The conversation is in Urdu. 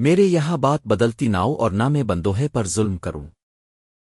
میرے یہاں بات بدلتی ناؤ اور نہ میں بندوہے پر ظلم کروں۔